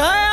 cara.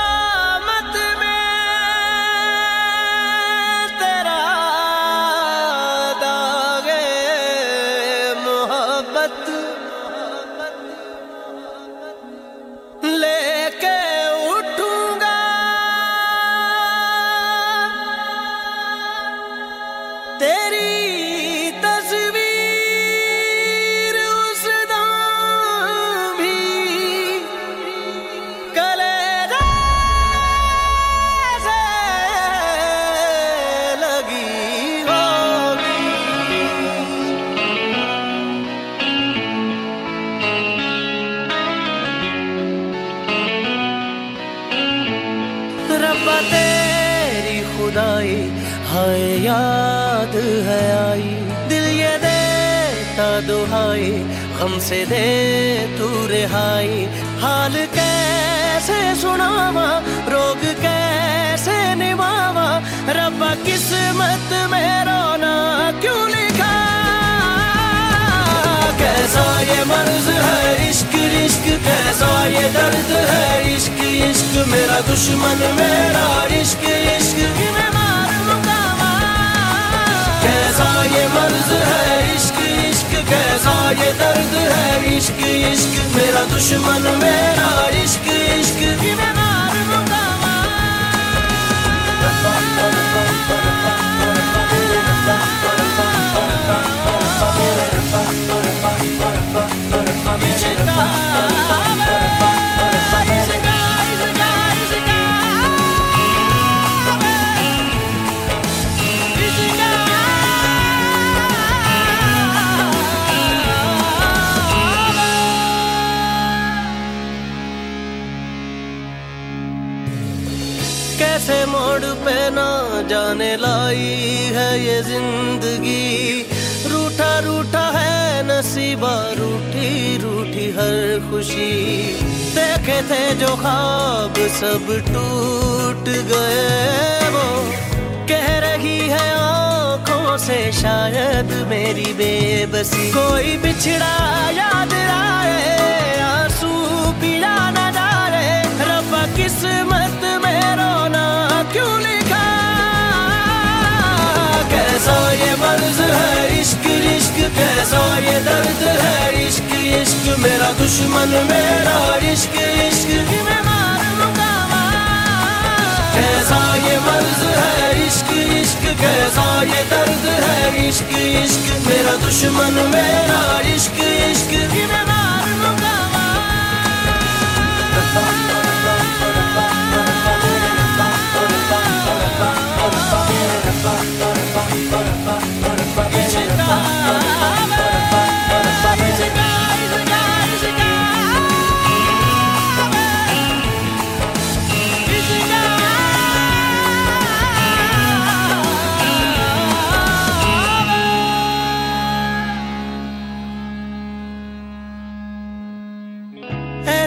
तेरी खुदाई, हाय याद है आई। दिल ये देता दुहाई गम से दे तू रिहाई। हाल कैसे सुनावा, रोग कैसे निभावा रब्बा किस्मत में रोना क्यों लिखा? कैसा ये मर्ज है, इश्क इश्क कैसा ये दर्द है? मेरा दुश्मन, मेरा इश्क इश्क। कैसा ये मर्ज है इश्क इश्क? कैसा ये दर्द है इश्क इश्क? मेरा दुश्मन, मेरा इश्क। जाने लाई है ये ज़िंदगी। रूठा रूठा है नसीबा, रूठी रूठी हर खुशी। देखे थे जो ख्वाब सब टूट गए वो। कह रही है आँखों से शायद मेरी बेबसी। कोई बिछड़ा याद आए आँसू पिया न जाए रब्बा किस्मत कैसा ये दर्द है इश्क इश्क मेरा दुश्मन मेरा इश्क इश्क। कैसा ये मर्ज है इश्क इश्क कैसा ये दर्द है इश्क इश्क मेरा दुश्मन मेरा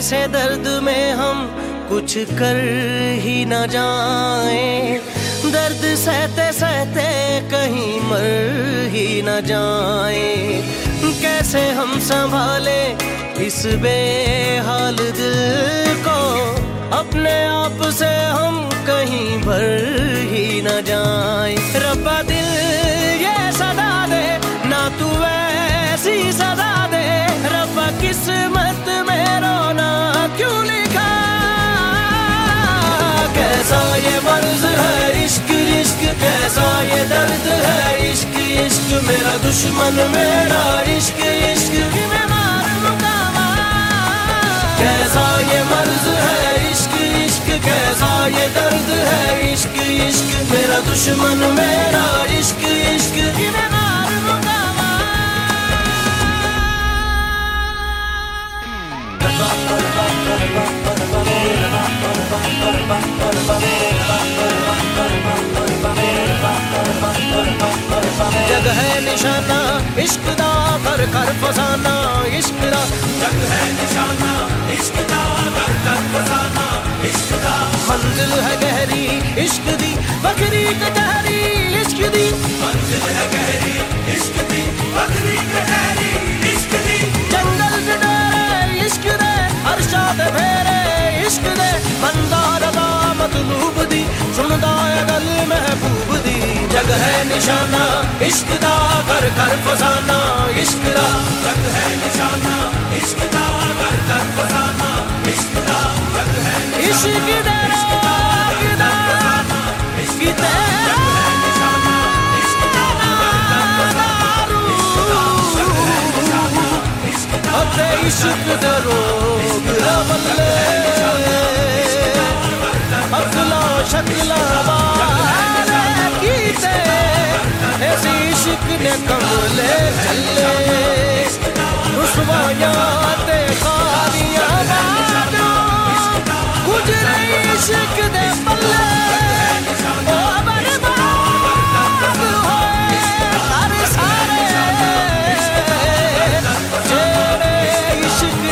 ऐसे दर्द में हम कुछ कर ही न जाए। दर्द सहते सहते कहीं मर ही न जाए। कैसे हम संभाले इस बेहाल दिल को? अपने आप से हम कहीं मेरा दुश्मन, मेरा इश्क इश्क। कि मैं मार लूँगा कैसा ये मर्ज है इश्क इश्क? कैसा ये दर्द है इश्क इश्क? मेरा दुश्मन, मेरा इश्क इश्क। मैं मार लूँगा जग इश्क दा भर कर फसाना, इश्क दा। जग है निशाना, इश्क दा भर कर फसाना, इश्क दा। मंजिल है गहरी, इश्क दी बकरी कटहरी जग है निशाना इश्क दा कर कर फसाना इश्क दा जग है निशाना इश्क दा कर कर फसाना इश्क दा जग है इश्क दा राग दा इश्क दा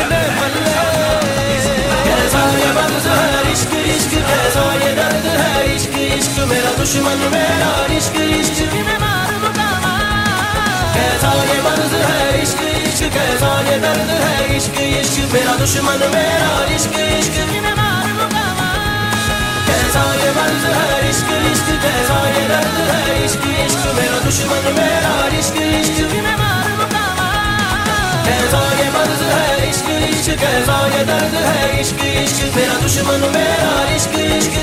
ने बल्ले कैसा ये बंद है इश्क इश्क कैसा ये इश्क इश्क कैसा ये दर्द है इश्क इश्क मेरा दुश्मन मेरा इश्क इश्क मैं मार मुकामा कैसा ये बंद है इश्क इश्क कैसा ये दर्द है इश्क इश्क मेरा दुश्मन मेरा इश्क इश्क मैं मार मुकामा कैसा ये मर्ज है इश्क इश्क कैसा ये दर्द है इश्क इश्क मेरा दुश्मन मेरा इश्क इश्क